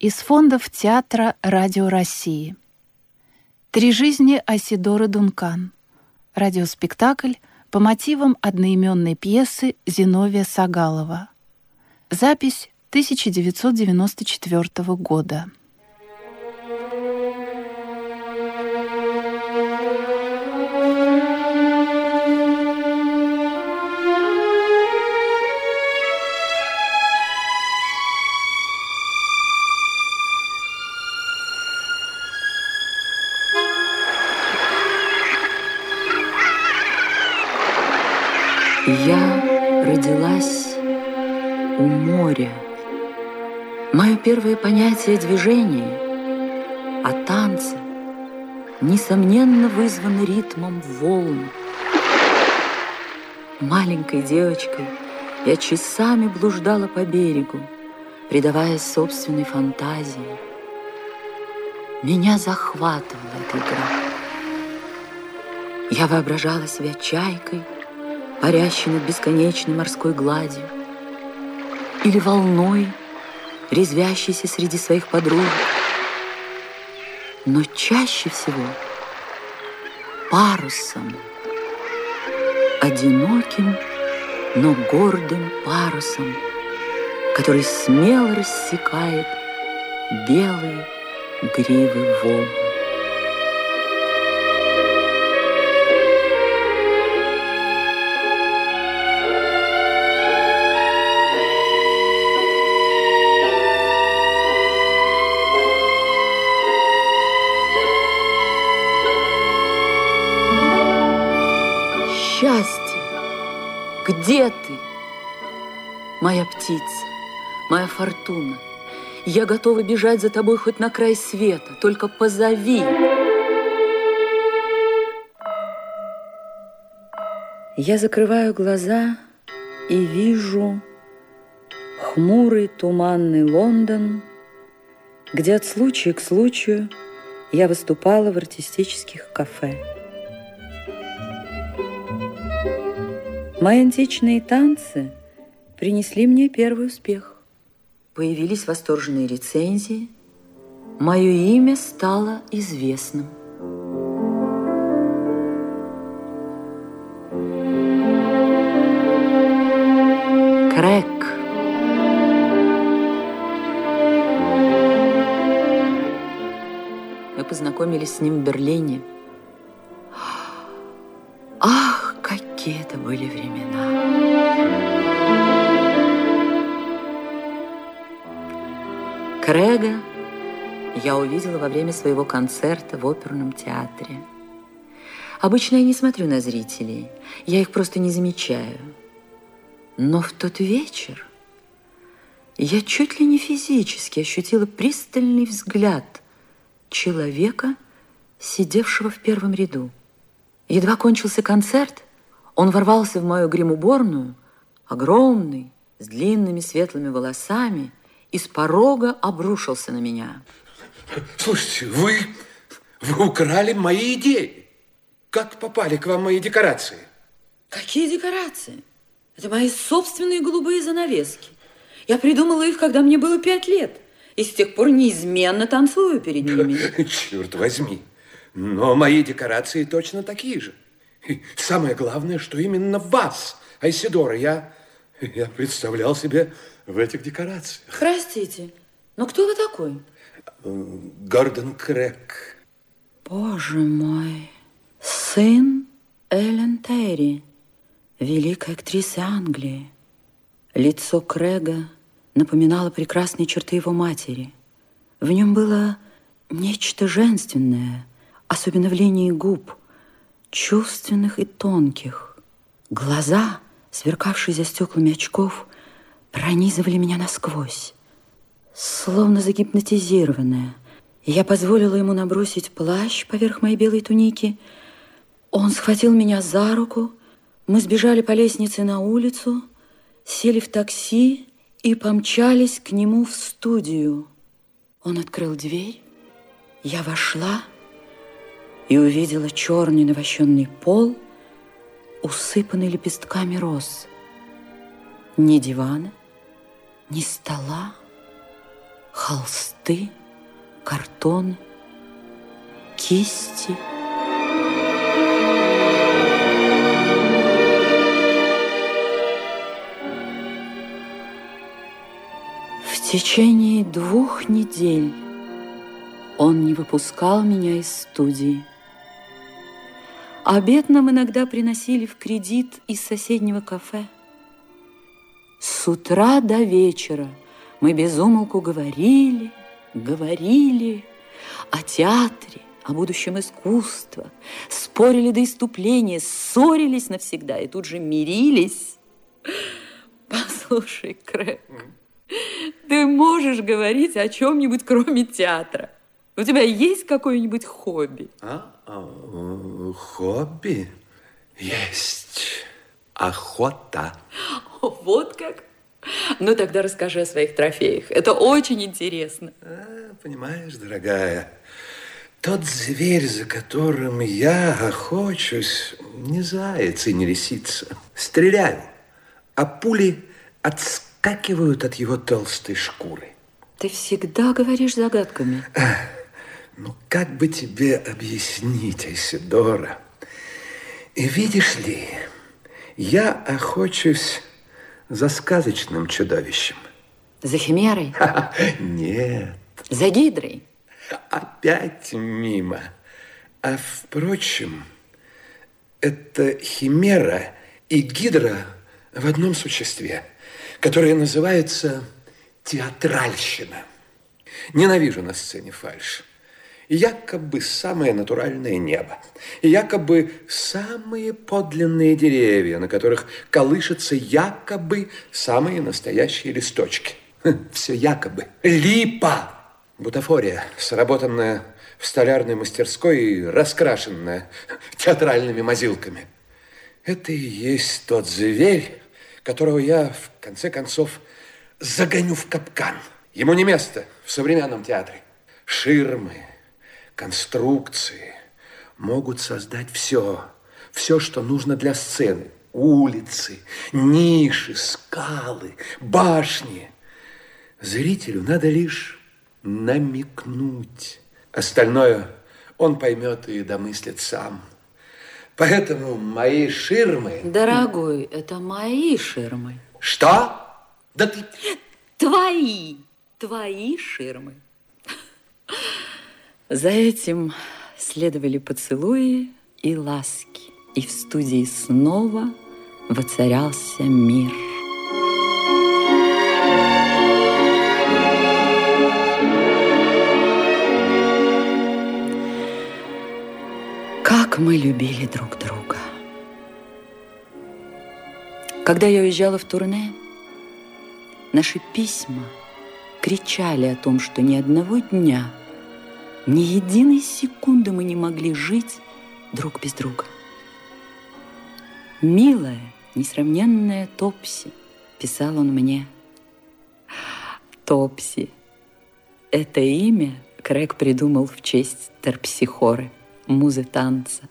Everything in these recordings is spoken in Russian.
из фондов Театра Радио России. «Три жизни Асидоры Дункан». Радиоспектакль по мотивам одноименной пьесы Зиновия Сагалова. Запись 1994 года. Я родилась у моря. Мое первое понятие движения о танце несомненно вызвано ритмом волн. Маленькой девочкой я часами блуждала по берегу, предаваясь собственной фантазии. Меня захватывала эта игра. Я воображала себя чайкой – парящей над бесконечной морской гладью, или волной, резвящейся среди своих подруг. Но чаще всего парусом, одиноким, но гордым парусом, который смело рассекает белые гривы волн. Где ты, моя птица, моя фортуна? Я готова бежать за тобой хоть на край света, только позови. Я закрываю глаза и вижу хмурый туманный Лондон, где от случая к случаю я выступала в артистических кафе. Мои античные танцы принесли мне первый успех. Появились восторженные рецензии. Мое имя стало известным. Крэк. Мы познакомились с ним в Берлине. Я увидела во время своего концерта в оперном театре. Обычно я не смотрю на зрителей, я их просто не замечаю. Но в тот вечер я чуть ли не физически ощутила пристальный взгляд человека, сидевшего в первом ряду. Едва кончился концерт, он ворвался в мою гримуборную, огромный, с длинными светлыми волосами, и с порога обрушился на меня. Слушайте, вы, вы украли мои идеи. Как попали к вам мои декорации? Какие декорации? Это мои собственные голубые занавески. Я придумала их, когда мне было пять лет. И с тех пор неизменно танцую перед ними. Черт возьми. Но мои декорации точно такие же. И самое главное, что именно вас, Айсидора, я, я представлял себе в этих декорациях. Простите, но кто вы такой? Гордон Крэк. Боже мой, сын Эллен Терри, великой актрисы Англии. Лицо Крэга напоминало прекрасные черты его матери. В нем было нечто женственное, особенно в линии губ – чувственных и тонких. Глаза, сверкавшие за стеклами очков, пронизывали меня насквозь, словно загипнотизированная. Я позволила ему набросить плащ поверх моей белой туники. Он схватил меня за руку, мы сбежали по лестнице на улицу, сели в такси и помчались к нему в студию. Он открыл дверь, я вошла, и увидела черный навощенный пол, усыпанный лепестками роз. Ни дивана, ни стола, холсты, картон, кисти. В течение двух недель он не выпускал меня из студии. Обед нам иногда приносили в кредит из соседнего кафе. С утра до вечера мы без умолку говорили, говорили о театре, о будущем искусства, спорили до иступления, ссорились навсегда и тут же мирились. Послушай, Крэк, ты можешь говорить о чем-нибудь, кроме театра? У тебя есть какое-нибудь хобби? А? а хобби? Есть. Охота. Вот как? Ну, тогда расскажи о своих трофеях. Это очень интересно. А, понимаешь, дорогая, тот зверь, за которым я охочусь, не заяц и не лисица. Стреляю, а пули отскакивают от его толстой шкуры. Ты всегда говоришь загадками. Ну, как бы тебе объяснить, Айсидора? И видишь ли, я охочусь за сказочным чудовищем. За химерой? Нет. За гидрой? Опять мимо. А впрочем, это химера и гидра в одном существе, которое называется театральщина. Ненавижу на сцене фальшь якобы самое натуральное небо, якобы самые подлинные деревья, на которых колышутся якобы самые настоящие листочки. Хм, Все якобы. Липа! Бутафория, сработанная в столярной мастерской и раскрашенная театральными мазилками. Это и есть тот зверь, которого я, в конце концов, загоню в капкан. Ему не место в современном театре. Ширмы, конструкции могут создать все, все, что нужно для сцены. Улицы, ниши, скалы, башни. Зрителю надо лишь намекнуть. Остальное он поймет и домыслит сам. Поэтому мои ширмы... Дорогой, это мои ширмы. Что? Да ты... Твои, твои ширмы. За этим следовали поцелуи и ласки, и в студии снова воцарялся мир. Как мы любили друг друга. Когда я уезжала в турне, наши письма кричали о том, что ни одного дня – ни единой секунды мы не могли жить друг без друга. «Милая, несравненная Топси», — писал он мне. Топси. Это имя Крэг придумал в честь Терпсихоры, музы танца.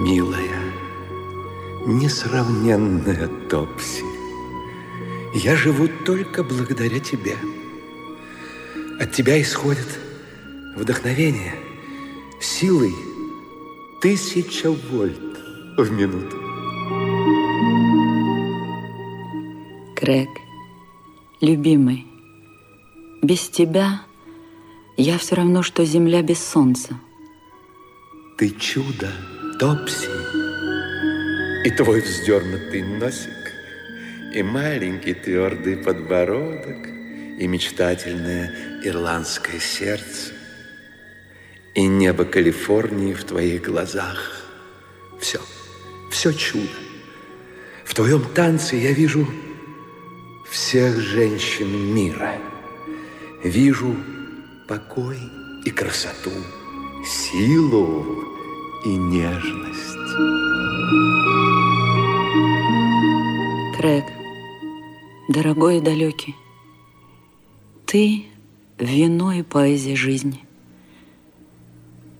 Милая, несравненная Топси, я живу только благодаря тебе. От тебя исходит вдохновение силой тысяча вольт в минуту. Крэг, любимый, без тебя я все равно, что земля без солнца. Ты чудо, Топси, и твой вздернутый носик и маленький твердый подбородок, и мечтательное ирландское сердце, и небо Калифорнии в твоих глазах. Все, все чудо. В твоем танце я вижу всех женщин мира. Вижу покой и красоту, силу и нежность. Крэг, дорогой и далекий, ты – вино и поэзия жизни.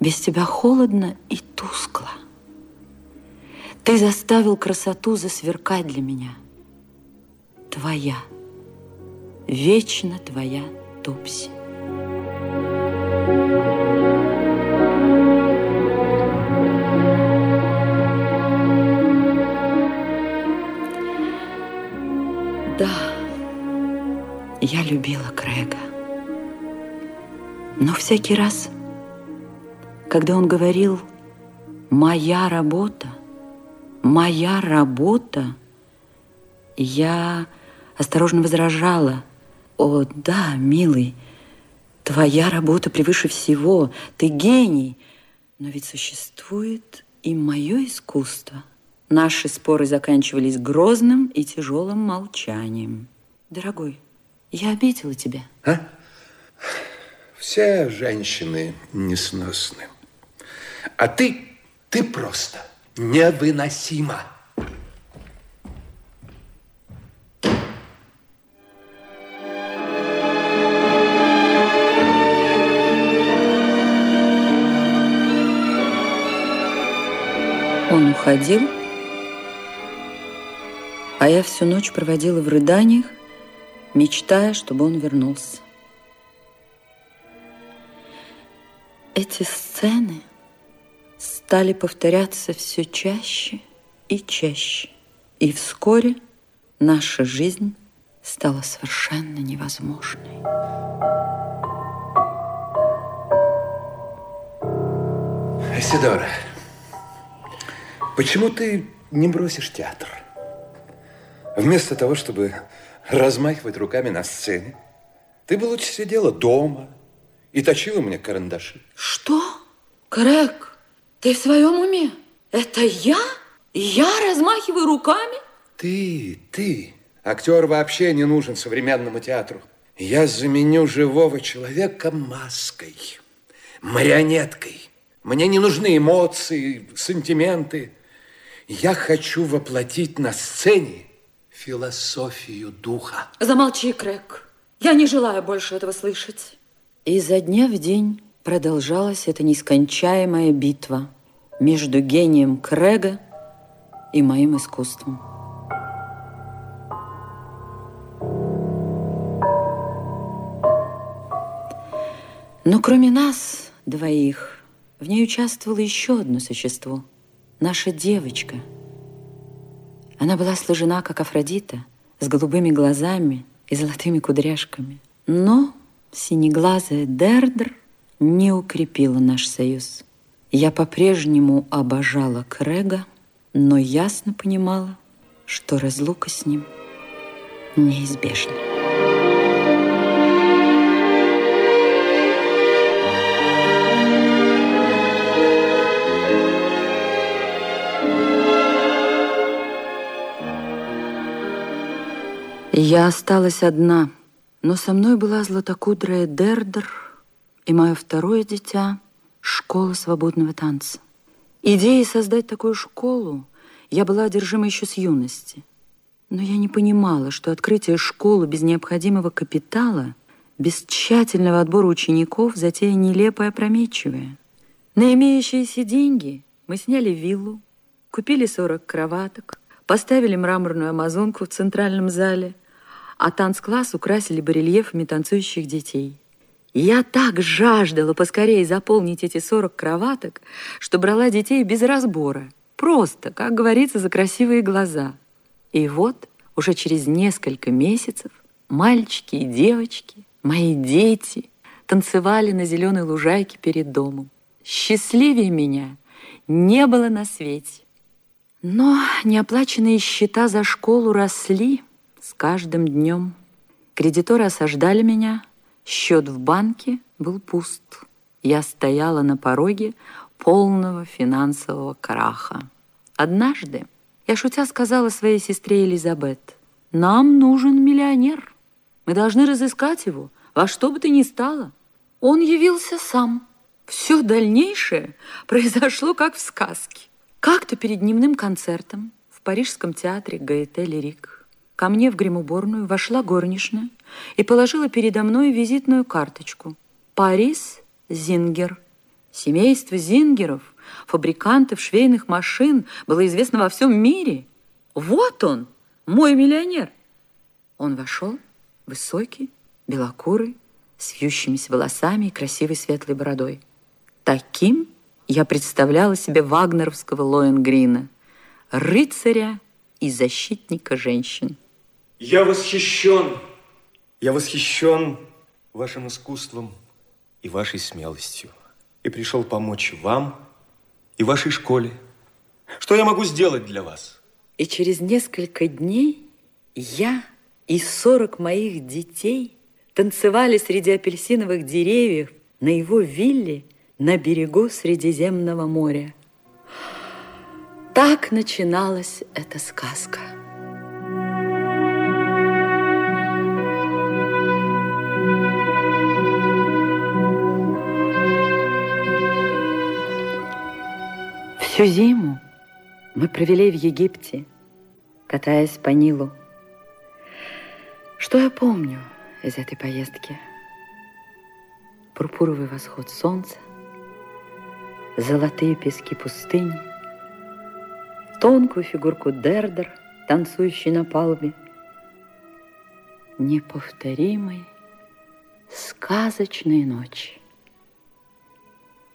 Без тебя холодно и тускло. Ты заставил красоту засверкать для меня. твоя, вечно твоя Топси. Да, я любила Крэга. Но всякий раз, когда он говорил «моя работа», «моя работа», я осторожно возражала. «О, да, милый, твоя работа превыше всего, ты гений, но ведь существует и мое искусство». Наши споры заканчивались грозным и тяжелым молчанием. Дорогой, я обидела тебя. А? Все женщины несносны. А ты, ты просто невыносима. Он уходил, а я всю ночь проводила в рыданиях, мечтая, чтобы он вернулся. Эти сцены стали повторяться все чаще и чаще. И вскоре наша жизнь стала совершенно невозможной. Сидора, почему ты не бросишь театр? Вместо того, чтобы размахивать руками на сцене, ты бы лучше сидела дома и точила мне карандаши. Что? Крэг, ты в своем уме? Это я? Я размахиваю руками? Ты, ты. Актер вообще не нужен современному театру. Я заменю живого человека маской, марионеткой. Мне не нужны эмоции, сантименты. Я хочу воплотить на сцене философию духа. Замолчи, Крэг. Я не желаю больше этого слышать. И за дня в день продолжалась эта нескончаемая битва между гением Крэга и моим искусством. Но кроме нас двоих, в ней участвовало еще одно существо. Наша девочка – она была сложена, как Афродита, с голубыми глазами и золотыми кудряшками. Но синеглазая Дердр не укрепила наш союз. Я по-прежнему обожала Крэга, но ясно понимала, что разлука с ним неизбежна. Я осталась одна, но со мной была златокудрая Дердер и мое второе дитя — школа свободного танца. Идеей создать такую школу я была одержима еще с юности. Но я не понимала, что открытие школы без необходимого капитала, без тщательного отбора учеников, затея нелепая, опрометчивая. На имеющиеся деньги мы сняли виллу, купили 40 кроваток, поставили мраморную амазонку в центральном зале — а танцкласс украсили барельефами танцующих детей. я так жаждала поскорее заполнить эти 40 кроваток, что брала детей без разбора, просто, как говорится, за красивые глаза. И вот уже через несколько месяцев мальчики и девочки, мои дети, танцевали на зеленой лужайке перед домом. Счастливее меня не было на свете. Но неоплаченные счета за школу росли, с каждым днем кредиторы осаждали меня, счет в банке был пуст. Я стояла на пороге полного финансового краха. Однажды я шутя сказала своей сестре Элизабет, «Нам нужен миллионер. Мы должны разыскать его во что бы то ни стало». Он явился сам. Все дальнейшее произошло как в сказке. Как-то перед дневным концертом в Парижском театре Гаэте Лирик Ко мне в гримуборную вошла горничная и положила передо мной визитную карточку. Парис Зингер. Семейство Зингеров, фабрикантов швейных машин, было известно во всем мире. Вот он, мой миллионер. Он вошел, высокий, белокурый, с вьющимися волосами и красивой светлой бородой. Таким я представляла себе вагнеровского Лоенгрина, рыцаря и защитника женщин. Я восхищен, я восхищен вашим искусством и вашей смелостью. И пришел помочь вам и вашей школе. Что я могу сделать для вас? И через несколько дней я и сорок моих детей танцевали среди апельсиновых деревьев на его вилле на берегу Средиземного моря. Так начиналась эта сказка. Всю зиму мы провели в Египте, катаясь по Нилу. Что я помню из этой поездки? Пурпуровый восход солнца, золотые пески пустыни, тонкую фигурку Дердер, танцующей на палубе, неповторимой, сказочной ночи.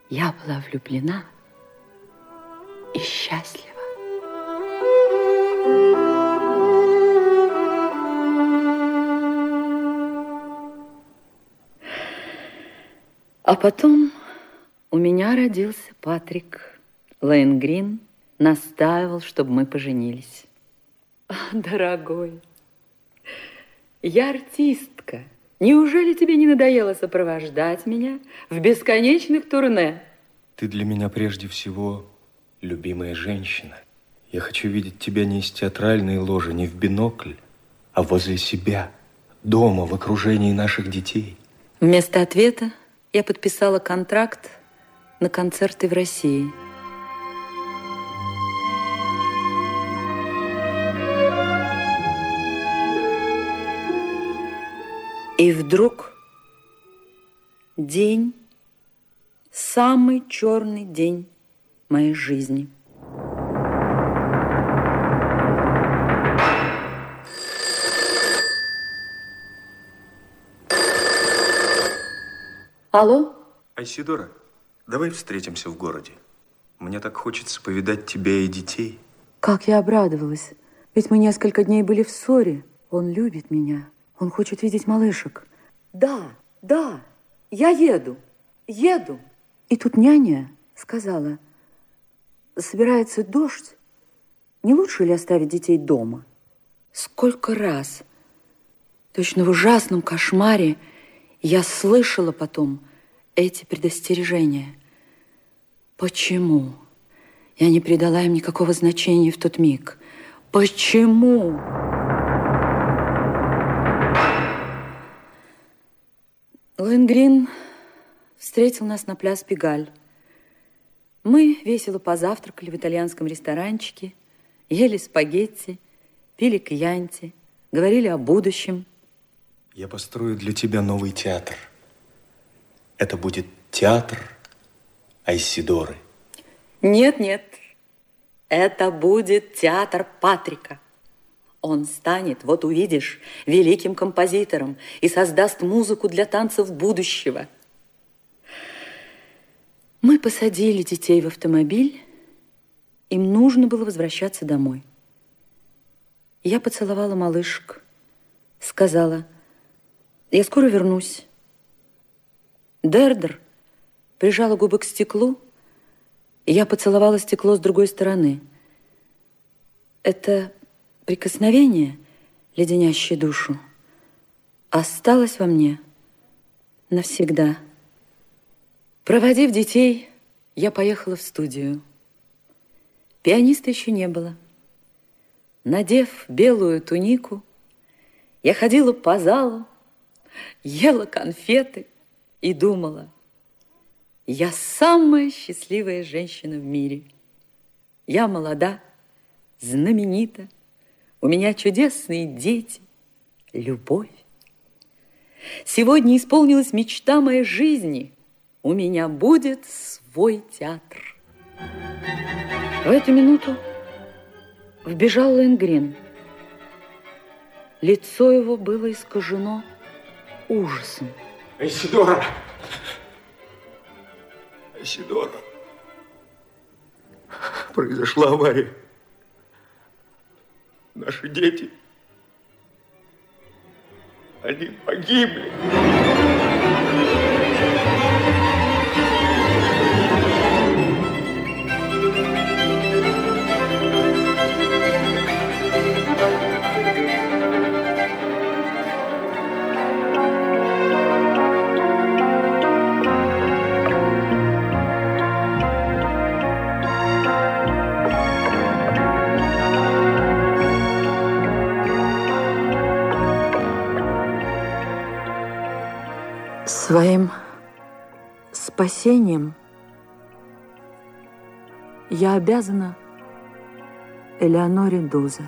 Я была влюблена счастлива. А потом у меня родился Патрик. Лейн Грин настаивал, чтобы мы поженились. Дорогой, я артистка. Неужели тебе не надоело сопровождать меня в бесконечных турне? Ты для меня прежде всего любимая женщина. Я хочу видеть тебя не из театральной ложи, не в бинокль, а возле себя, дома, в окружении наших детей. Вместо ответа я подписала контракт на концерты в России. И вдруг день, самый черный день моей жизни. Алло? Айсидора, давай встретимся в городе. Мне так хочется повидать тебя и детей. Как я обрадовалась. Ведь мы несколько дней были в ссоре. Он любит меня. Он хочет видеть малышек. Да, да, я еду, еду. И тут няня сказала, собирается дождь, не лучше ли оставить детей дома? Сколько раз, точно в ужасном кошмаре, я слышала потом эти предостережения. Почему я не придала им никакого значения в тот миг? Почему? Лэнгрин встретил нас на пляс Пегаль. Мы весело позавтракали в итальянском ресторанчике, ели спагетти, пили кьянти, говорили о будущем. Я построю для тебя новый театр. Это будет театр Айсидоры. Нет, нет, это будет театр Патрика. Он станет, вот увидишь, великим композитором и создаст музыку для танцев будущего – мы посадили детей в автомобиль. Им нужно было возвращаться домой. Я поцеловала малышек, сказала, я скоро вернусь. Дердер прижала губы к стеклу, я поцеловала стекло с другой стороны. Это прикосновение, леденящее душу, осталось во мне навсегда. Проводив детей, я поехала в студию. Пианиста еще не было. Надев белую тунику, я ходила по залу, ела конфеты и думала, я самая счастливая женщина в мире. Я молода, знаменита, у меня чудесные дети, любовь. Сегодня исполнилась мечта моей жизни – у меня будет свой театр. В эту минуту вбежал Лэнгрин. Лицо его было искажено ужасом. Айсидора! Айсидора! Произошла авария. Наши дети, они погибли. Обязана Элеоноре Дозе.